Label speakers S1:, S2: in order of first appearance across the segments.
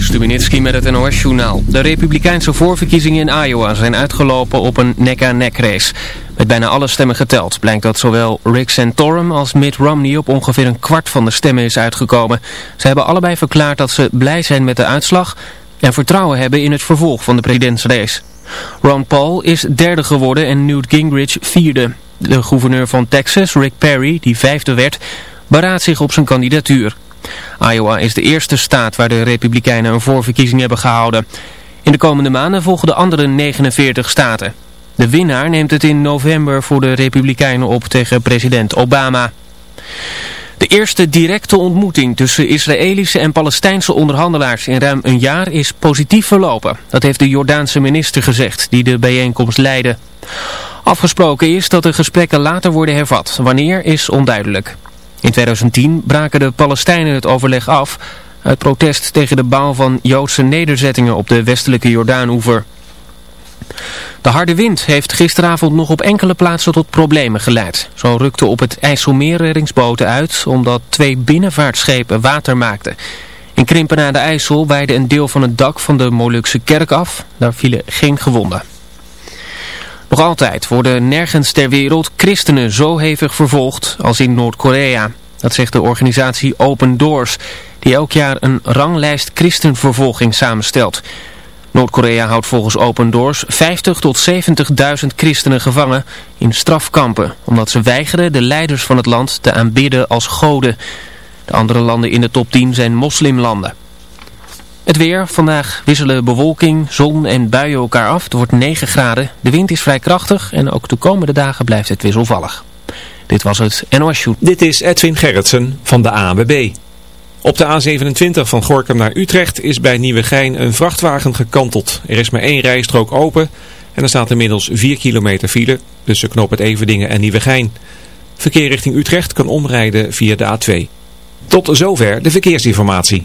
S1: Stubenitski met het NOS-journaal. De republikeinse voorverkiezingen in Iowa zijn uitgelopen op een nek-aan-nek race. Met bijna alle stemmen geteld blijkt dat zowel Rick Santorum als Mitt Romney op ongeveer een kwart van de stemmen is uitgekomen. Ze hebben allebei verklaard dat ze blij zijn met de uitslag en vertrouwen hebben in het vervolg van de presidentsrace. Ron Paul is derde geworden en Newt Gingrich vierde. De gouverneur van Texas, Rick Perry, die vijfde werd, beraadt zich op zijn kandidatuur. Iowa is de eerste staat waar de Republikeinen een voorverkiezing hebben gehouden. In de komende maanden volgen de andere 49 staten. De winnaar neemt het in november voor de Republikeinen op tegen president Obama. De eerste directe ontmoeting tussen Israëlische en Palestijnse onderhandelaars in ruim een jaar is positief verlopen. Dat heeft de Jordaanse minister gezegd, die de bijeenkomst leidde. Afgesproken is dat de gesprekken later worden hervat. Wanneer is onduidelijk. In 2010 braken de Palestijnen het overleg af uit protest tegen de bouw van Joodse nederzettingen op de westelijke Jordaanoever. De harde wind heeft gisteravond nog op enkele plaatsen tot problemen geleid. Zo rukte op het IJsselmeer reddingsboten uit omdat twee binnenvaartschepen water maakten. In Krimpen aan de IJssel weide een deel van het dak van de Molukse kerk af. Daar vielen geen gewonden. Nog altijd worden nergens ter wereld christenen zo hevig vervolgd als in Noord-Korea. Dat zegt de organisatie Open Doors, die elk jaar een ranglijst christenvervolging samenstelt. Noord-Korea houdt volgens Open Doors 50 tot 70.000 christenen gevangen in strafkampen, omdat ze weigeren de leiders van het land te aanbidden als goden. De andere landen in de top 10 zijn moslimlanden. Het weer. Vandaag wisselen bewolking, zon en buien elkaar af. Het wordt 9 graden. De wind is vrij krachtig en ook de komende dagen blijft het wisselvallig. Dit was het NOS Shoot.
S2: Dit is Edwin Gerritsen van de ANWB. Op de A27 van Gorkum naar Utrecht is bij Nieuwegein een vrachtwagen gekanteld. Er is maar één rijstrook open en er staat inmiddels 4 kilometer file tussen Knoop het Everdingen en Nieuwegein. Verkeer richting Utrecht kan omrijden via de A2. Tot zover de verkeersinformatie.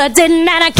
S3: I didn't and I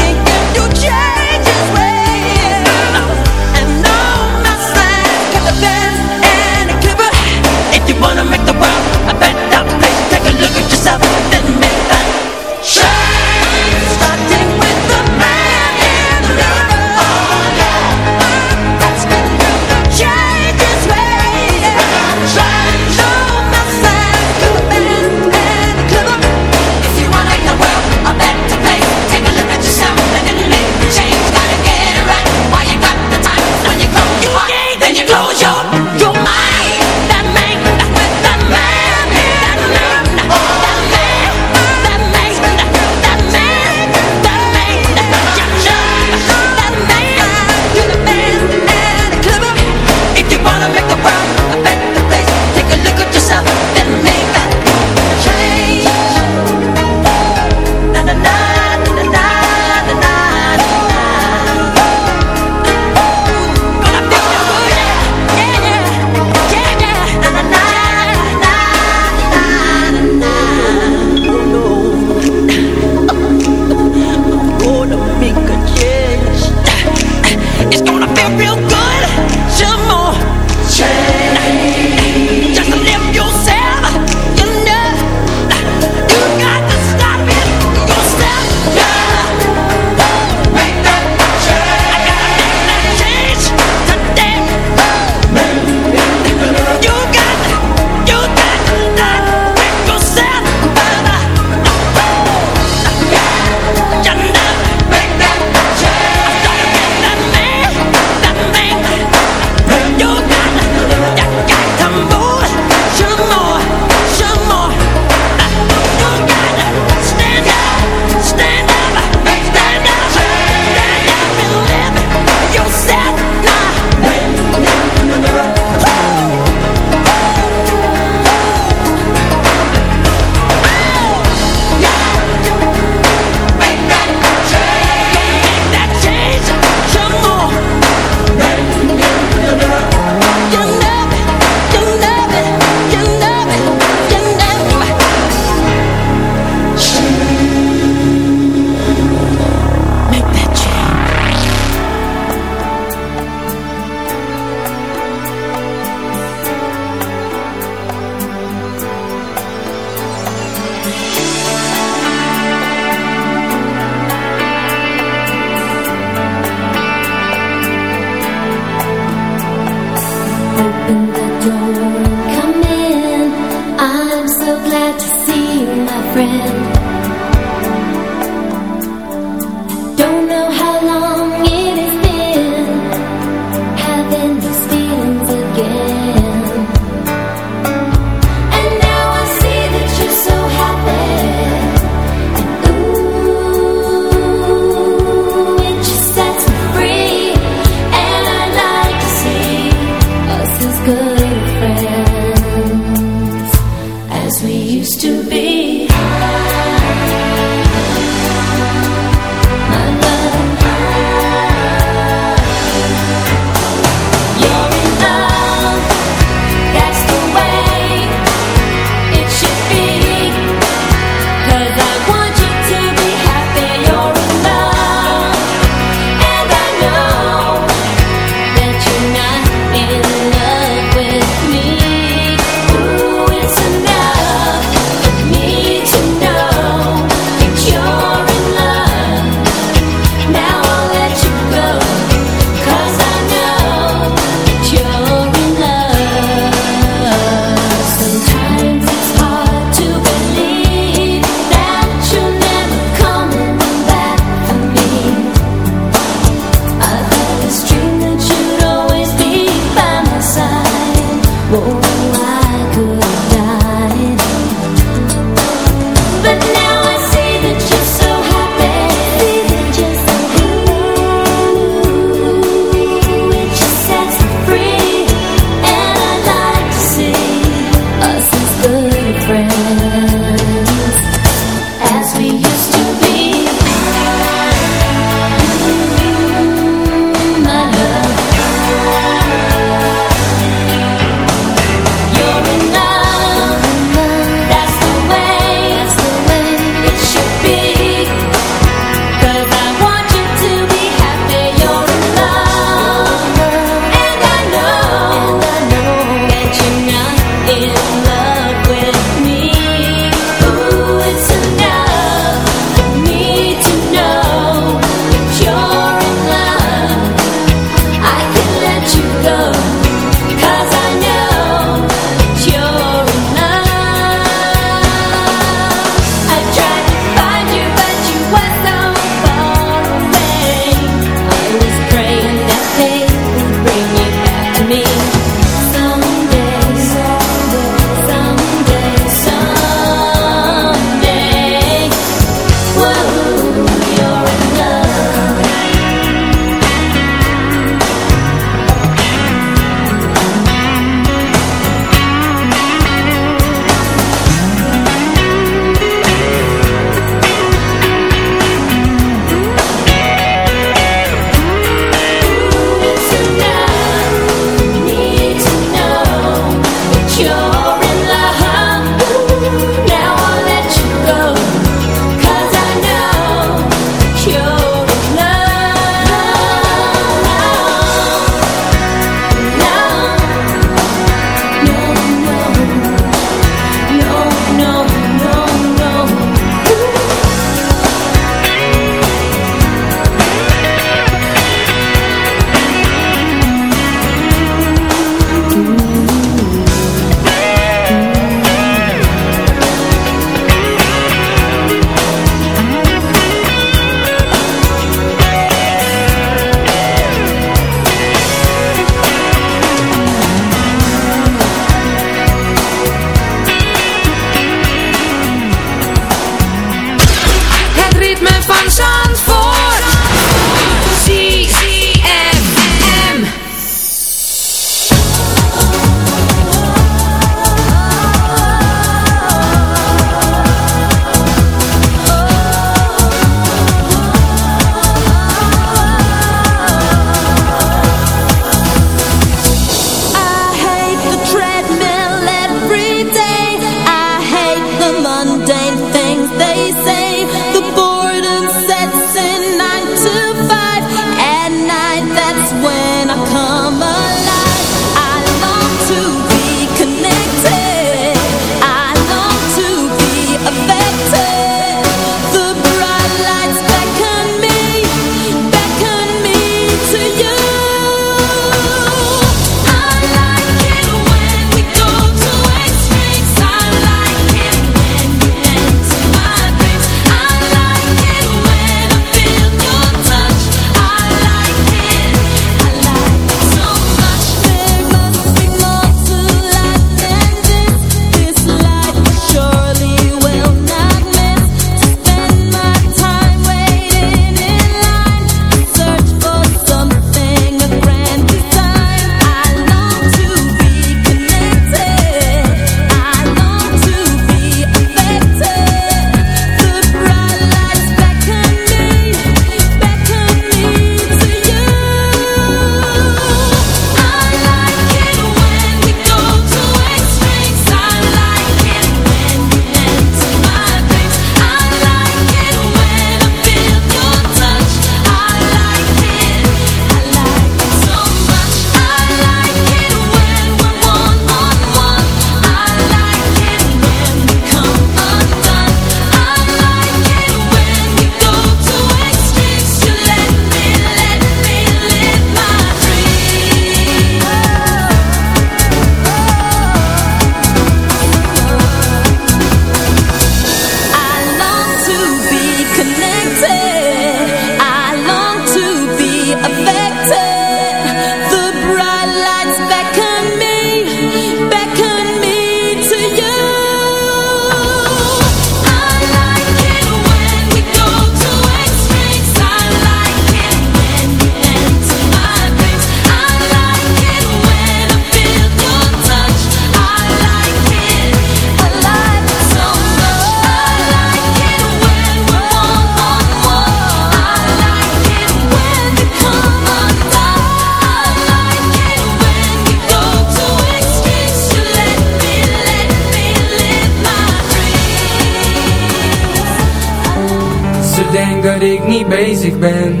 S4: Dat ik niet bezig ben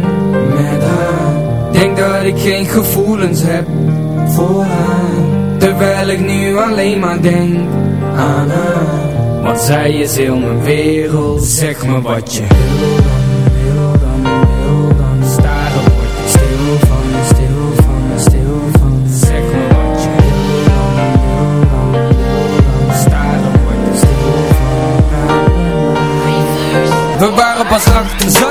S4: met haar. Denk dat ik geen gevoelens heb voor haar. Terwijl ik nu alleen maar denk aan haar. Want zij is heel mijn wereld. Zeg me wat je wil dan, wil dan, wil dan Staren word je stil van, stil van, stil van. Zeg me wat je wil dan, wil dan, wil dan We waren pas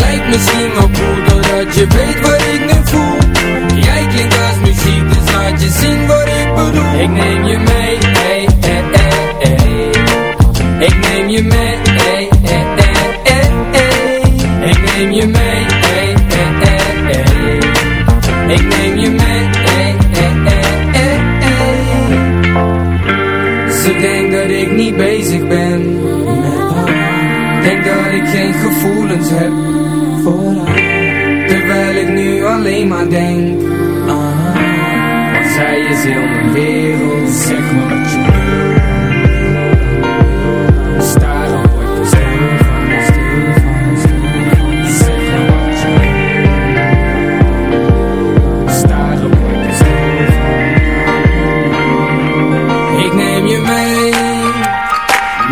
S4: Ik lijk misschien wel cool Doordat je weet wat ik nu voel Jij klinkt als muziek Dus laat je zien wat ik bedoel Ik neem je mee ey, ey, ey, ey. Ik neem je mee ey, ey, ey, ey, ey. Ik neem je mee ey, ey, ey, ey. Ik neem je mee ey, ey, ey, ey, ey. Ze denkt dat ik niet bezig ben Denk dat ik geen gevoelens heb Terwijl ik nu alleen maar denk haar Want zij is heel mijn wereld Zeg me wat je wil.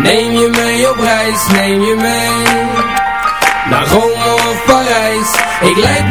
S4: Neem je mee op reis, neem je mee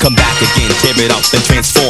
S5: Come back again, tear it up and transform.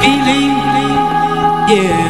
S6: Feeling, yeah.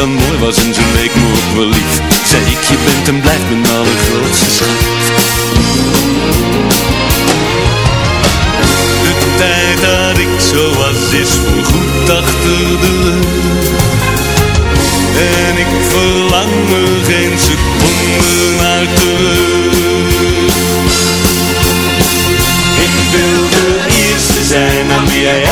S7: dan mooi was en ze leek me ook wel lief. Zei ik, je bent en blijft mijn allergrootste schat. De tijd dat ik zo was is voorgoed achter de rug En ik verlang er geen seconde naar terug. Ik wil de eerste zijn aan wie jij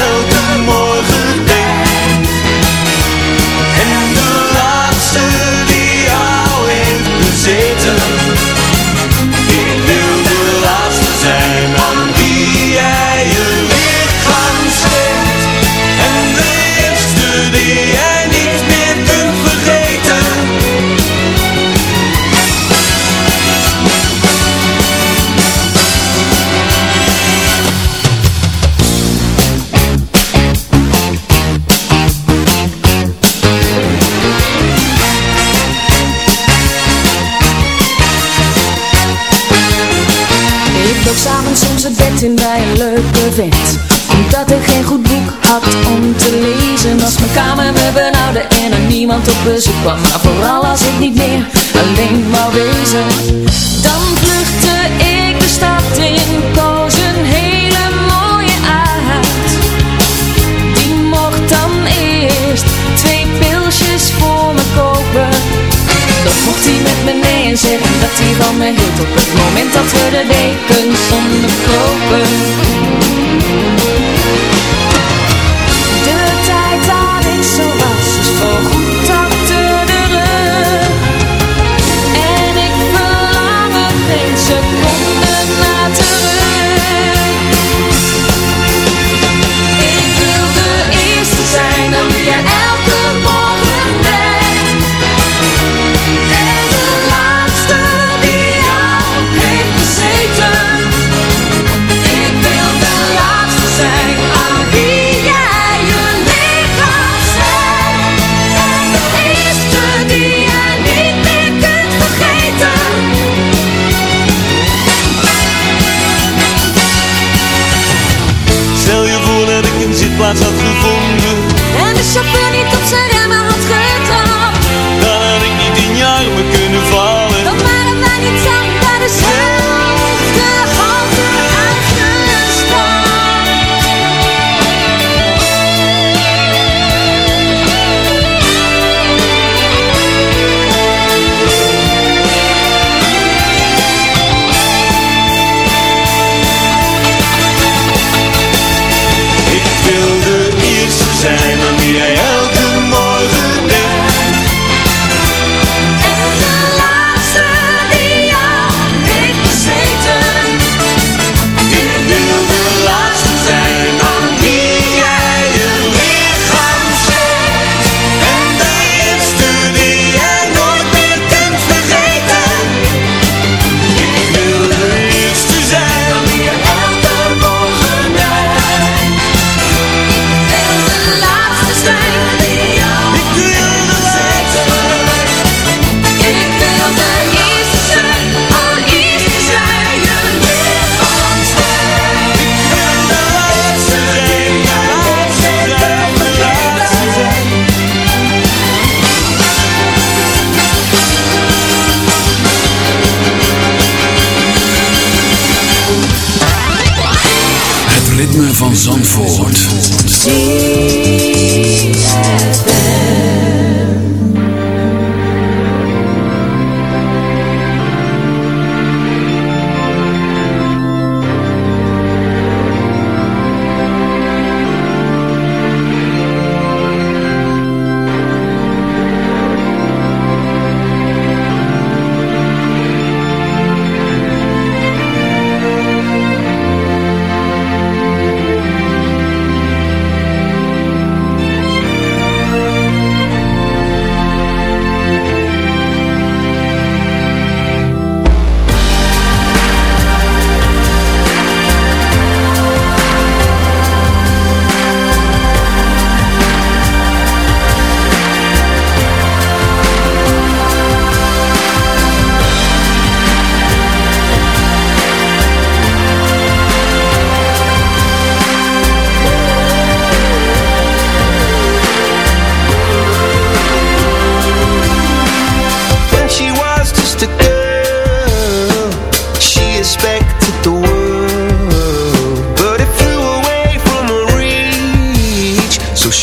S6: bezoek kwam Maar vooral als ik niet meer alleen wou wezen. Dan vluchtte ik de stad in, koos een hele mooie uit Die mocht dan eerst twee pilsjes voor me kopen. Dan mocht hij met me nee en zeggen dat hij van me hield Op het moment dat we de dekens onderkropen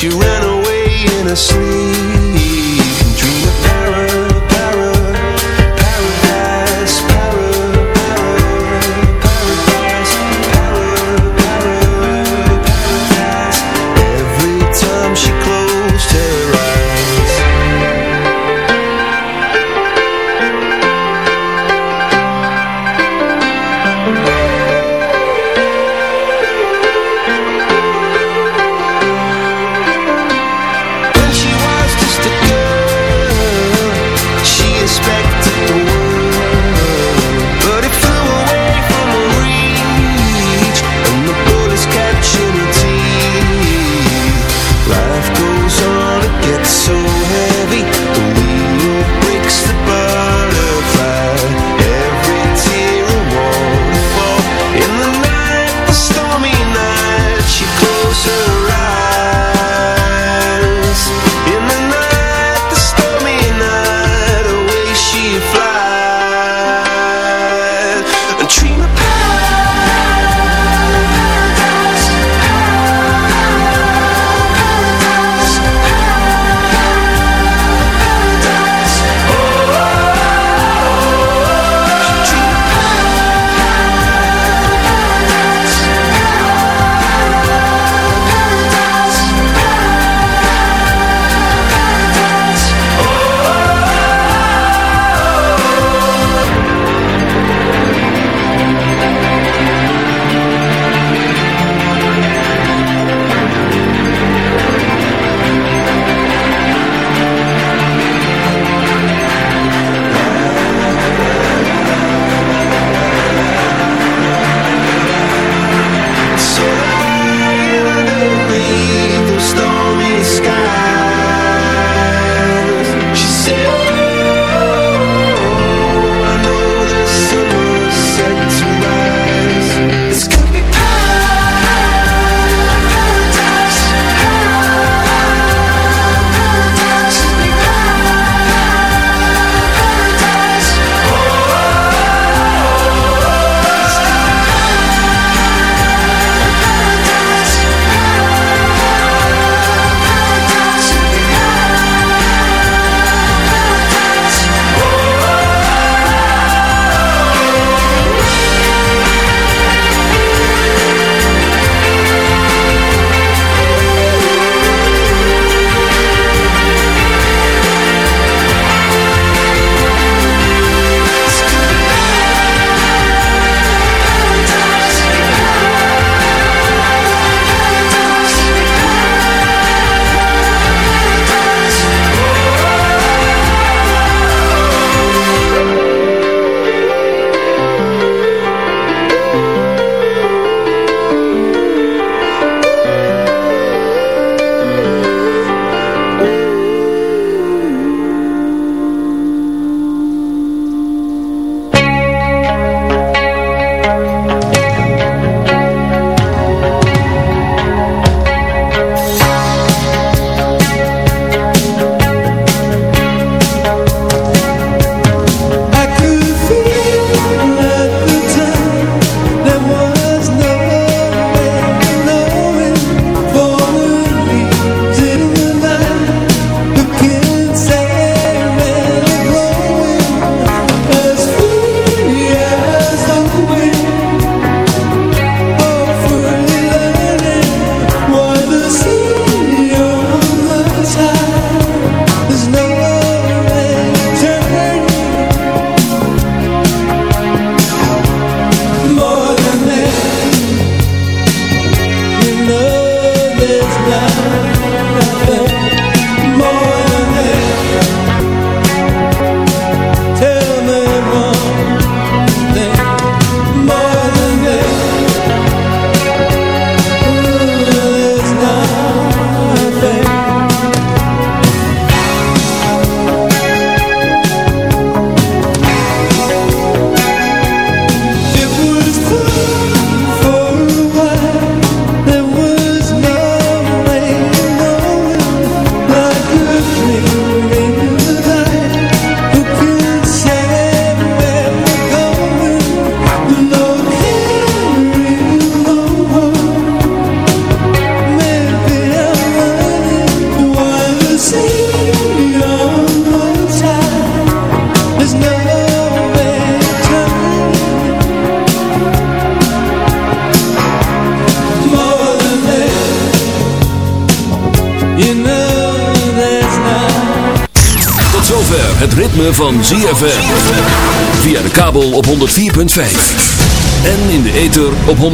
S7: She ran away in
S8: her sleep.